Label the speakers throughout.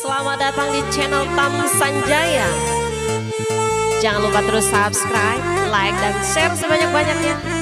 Speaker 1: Selamat datang di channel Tam Sanjaya. Jangan lupa terus subscribe, like, dan share sebanyak-banyaknya.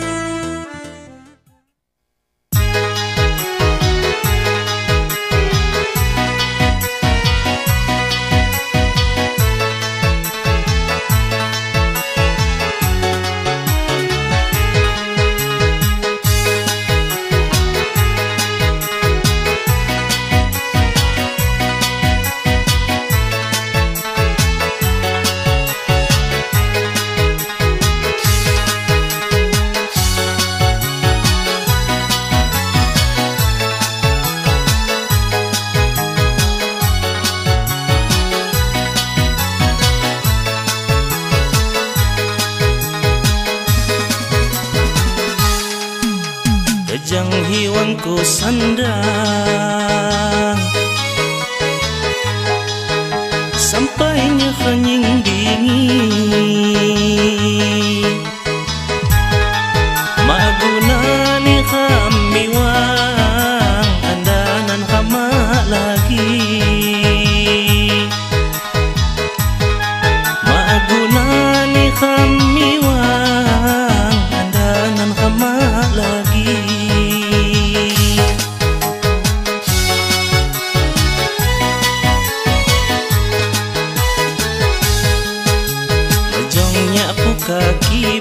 Speaker 2: Kejang hiwangku sandang Sampainya hening dingin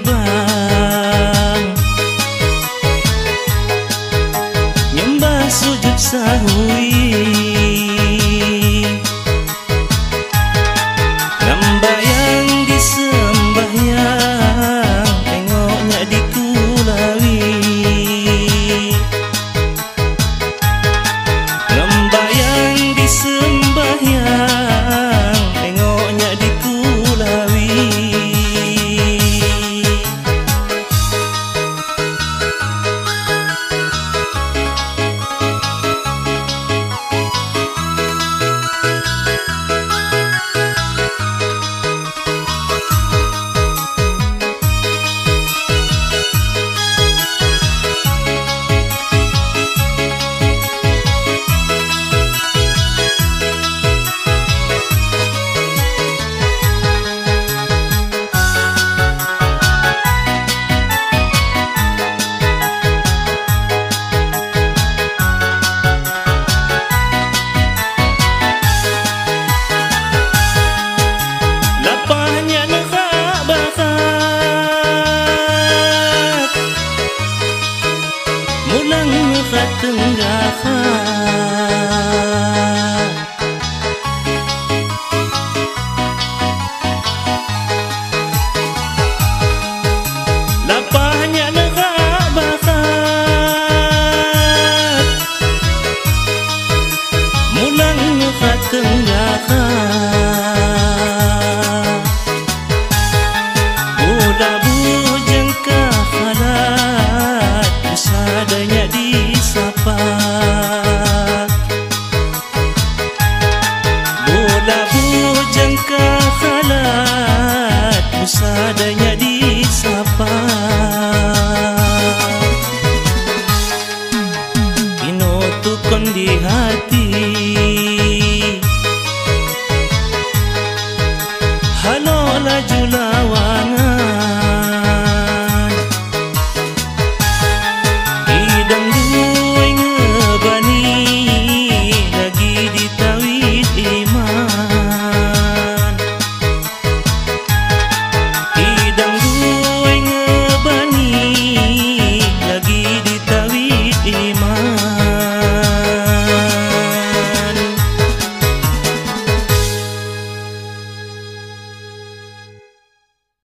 Speaker 2: levar con